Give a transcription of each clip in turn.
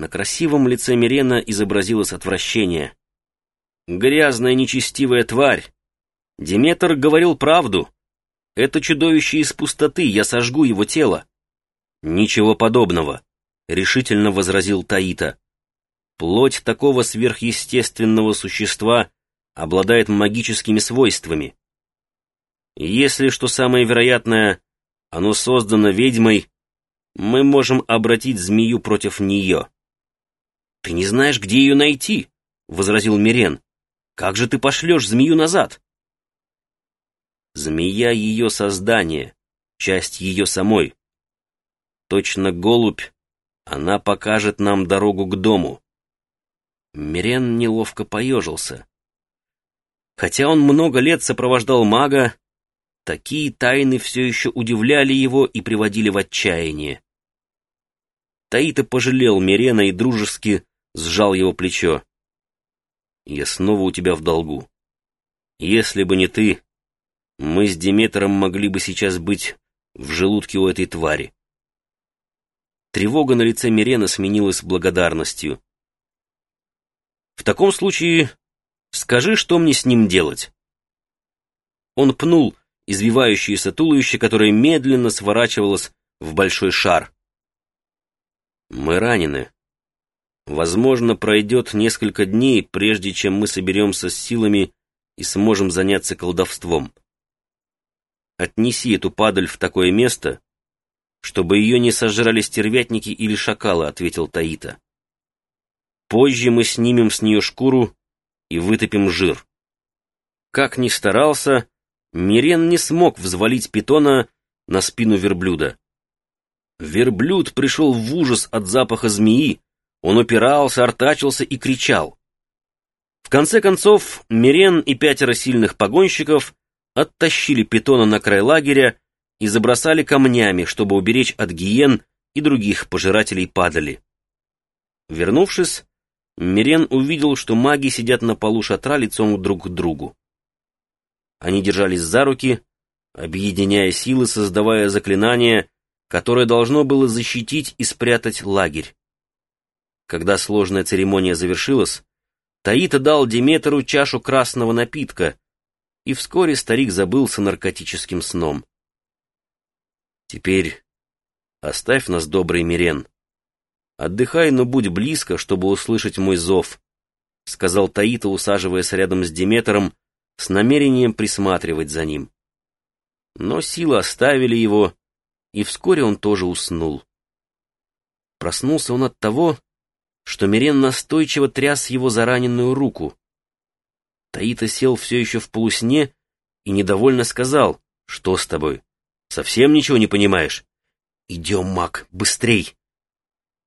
На красивом лице Мирена изобразилось отвращение. «Грязная нечестивая тварь! Диметр говорил правду. Это чудовище из пустоты, я сожгу его тело». «Ничего подобного», — решительно возразил Таита. «Плоть такого сверхъестественного существа обладает магическими свойствами. Если, что самое вероятное, оно создано ведьмой, мы можем обратить змею против нее». «Ты не знаешь, где ее найти», — возразил Мирен. «Как же ты пошлешь змею назад?» Змея — ее создание, часть ее самой. Точно голубь, она покажет нам дорогу к дому. Мирен неловко поежился. Хотя он много лет сопровождал мага, такие тайны все еще удивляли его и приводили в отчаяние. Таита пожалел Мирена и дружески сжал его плечо. «Я снова у тебя в долгу. Если бы не ты, мы с Диметром могли бы сейчас быть в желудке у этой твари». Тревога на лице Мирена сменилась благодарностью. «В таком случае скажи, что мне с ним делать?» Он пнул извивающееся туловище, которое медленно сворачивалось в большой шар. «Мы ранены», Возможно, пройдет несколько дней, прежде чем мы соберемся с силами и сможем заняться колдовством. Отнеси эту падаль в такое место, чтобы ее не сожрали стервятники или шакалы, ответил Таита. Позже мы снимем с нее шкуру и вытопим жир. Как ни старался, Мирен не смог взвалить питона на спину верблюда. Верблюд пришел в ужас от запаха змеи, он упирался, артачился и кричал. В конце концов, Мирен и пятеро сильных погонщиков оттащили питона на край лагеря и забросали камнями, чтобы уберечь от гиен и других пожирателей падали. Вернувшись, Мирен увидел, что маги сидят на полу шатра лицом друг к другу. Они держались за руки, объединяя силы, создавая заклинание, которое должно было защитить и спрятать лагерь. Когда сложная церемония завершилась, Таита дал Деметру чашу красного напитка, и вскоре старик забылся наркотическим сном. «Теперь оставь нас, добрый Мирен. Отдыхай, но будь близко, чтобы услышать мой зов», — сказал Таита, усаживаясь рядом с Деметром, с намерением присматривать за ним. Но силы оставили его, и вскоре он тоже уснул. Проснулся он от того, что Мирен настойчиво тряс его за раненую руку. Таита сел все еще в полусне и недовольно сказал, «Что с тобой? Совсем ничего не понимаешь?» «Идем, маг, быстрей!»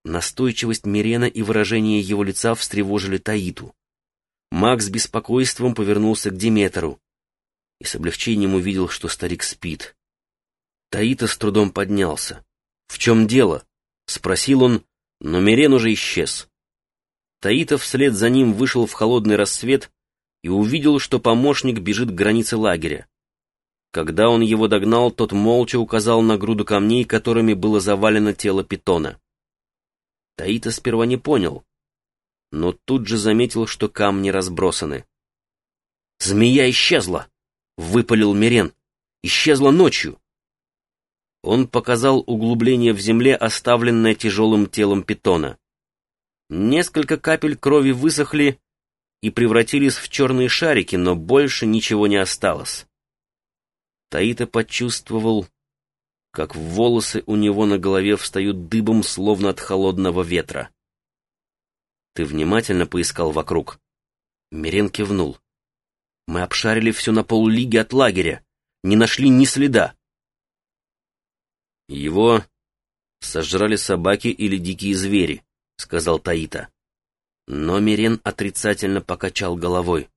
Настойчивость Мирена и выражение его лица встревожили Таиту. Маг с беспокойством повернулся к Диметру и с облегчением увидел, что старик спит. Таита с трудом поднялся. «В чем дело?» — спросил он, но Мирен уже исчез. Таитов вслед за ним вышел в холодный рассвет и увидел, что помощник бежит к границе лагеря. Когда он его догнал, тот молча указал на груду камней, которыми было завалено тело питона. Таита сперва не понял, но тут же заметил, что камни разбросаны. «Змея исчезла!» — выпалил Мирен. «Исчезла ночью!» Он показал углубление в земле, оставленное тяжелым телом питона. Несколько капель крови высохли и превратились в черные шарики, но больше ничего не осталось. Таита почувствовал, как волосы у него на голове встают дыбом, словно от холодного ветра. «Ты внимательно поискал вокруг?» Мирен кивнул. «Мы обшарили все на поллиги от лагеря, не нашли ни следа. «Его сожрали собаки или дикие звери», — сказал Таита. Но Мирен отрицательно покачал головой.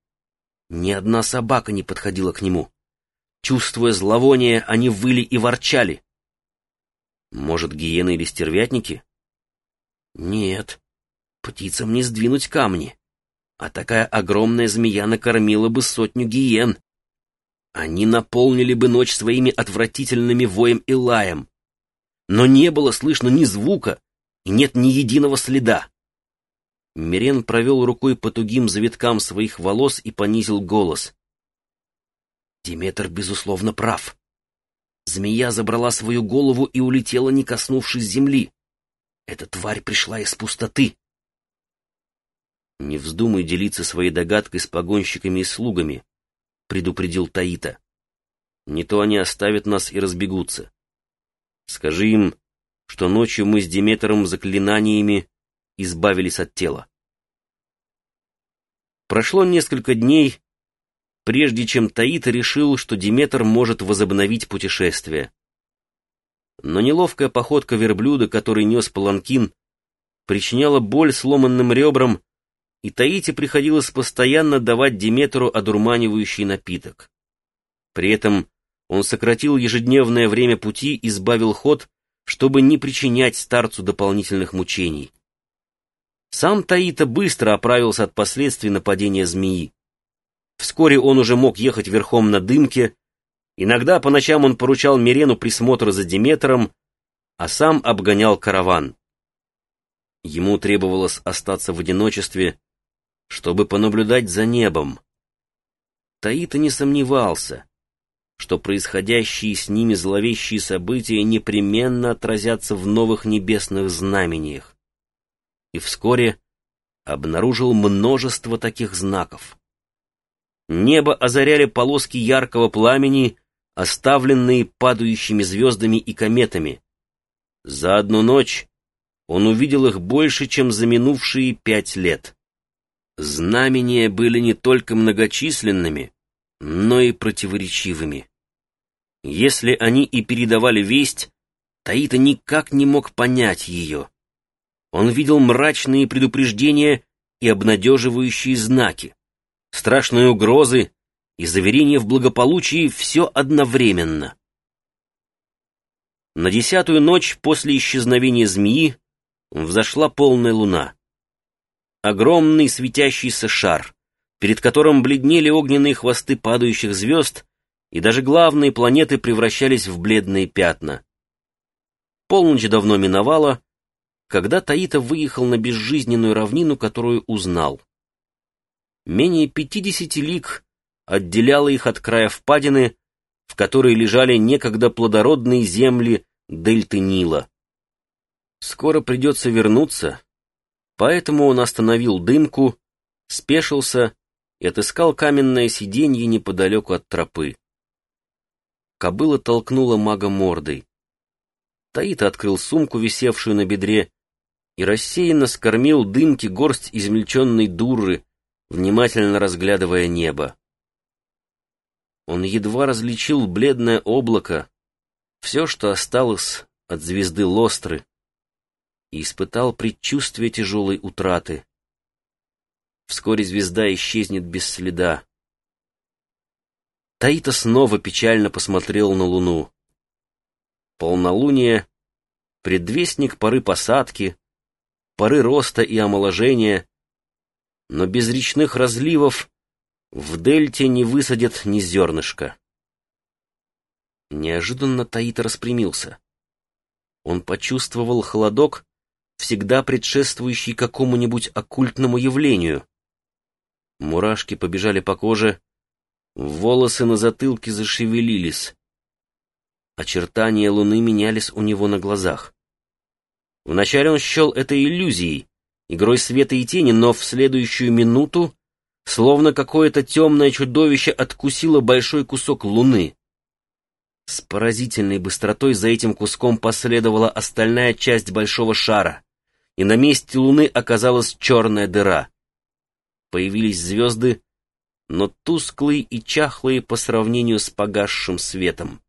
Ни одна собака не подходила к нему. Чувствуя зловоние, они выли и ворчали. Может, гиены или стервятники? Нет, птицам не сдвинуть камни. А такая огромная змея накормила бы сотню гиен. Они наполнили бы ночь своими отвратительными воем и лаем но не было слышно ни звука, и нет ни единого следа. Мирен провел рукой по тугим завиткам своих волос и понизил голос. Диметр, безусловно, прав. Змея забрала свою голову и улетела, не коснувшись земли. Эта тварь пришла из пустоты. «Не вздумай делиться своей догадкой с погонщиками и слугами», — предупредил Таита. «Не то они оставят нас и разбегутся. Скажи им, что ночью мы с Диметром заклинаниями избавились от тела». Прошло несколько дней, прежде чем Таита решил, что Диметр может возобновить путешествие. Но неловкая походка верблюда, который нес паланкин, причиняла боль сломанным ребрам, и Таите приходилось постоянно давать Диметру одурманивающий напиток. При этом он сократил ежедневное время пути и сбавил ход, чтобы не причинять старцу дополнительных мучений. Сам Таита быстро оправился от последствий нападения змеи. Вскоре он уже мог ехать верхом на дымке. Иногда по ночам он поручал Мирену присмотр за Диметром, а сам обгонял караван. Ему требовалось остаться в одиночестве, чтобы понаблюдать за небом. Таита не сомневался, что происходящие с ними зловещие события непременно отразятся в новых небесных знамениях. И вскоре обнаружил множество таких знаков. Небо озаряли полоски яркого пламени, оставленные падающими звездами и кометами. За одну ночь он увидел их больше, чем за минувшие пять лет. Знамения были не только многочисленными, но и противоречивыми. Если они и передавали весть, Таита никак не мог понять ее. Он видел мрачные предупреждения и обнадеживающие знаки страшные угрозы и заверения в благополучии все одновременно. На десятую ночь после исчезновения змеи взошла полная луна. Огромный светящийся шар, перед которым бледнели огненные хвосты падающих звезд, и даже главные планеты превращались в бледные пятна. Полночь давно миновала, когда Таита выехал на безжизненную равнину, которую узнал. Менее пятидесяти лиг отделяло их от края впадины, в которой лежали некогда плодородные земли дельты Нила. Скоро придется вернуться, поэтому он остановил дымку, спешился и отыскал каменное сиденье неподалеку от тропы. Кобыла толкнула мага мордой. Таита открыл сумку, висевшую на бедре, и рассеянно скормил дымке горсть измельченной дуры, внимательно разглядывая небо. Он едва различил бледное облако, все, что осталось от звезды Лостры, и испытал предчувствие тяжелой утраты. Вскоре звезда исчезнет без следа. Таита снова печально посмотрел на луну. Полнолуние, предвестник поры посадки, поры роста и омоложения, но без речных разливов в дельте не высадят ни зернышка. Неожиданно Таит распрямился. Он почувствовал холодок, всегда предшествующий какому-нибудь оккультному явлению. Мурашки побежали по коже, волосы на затылке зашевелились. Очертания луны менялись у него на глазах. Вначале он счел это иллюзией, игрой света и тени, но в следующую минуту, словно какое-то темное чудовище откусило большой кусок луны. С поразительной быстротой за этим куском последовала остальная часть большого шара, и на месте луны оказалась черная дыра. Появились звезды, но тусклые и чахлые по сравнению с погасшим светом.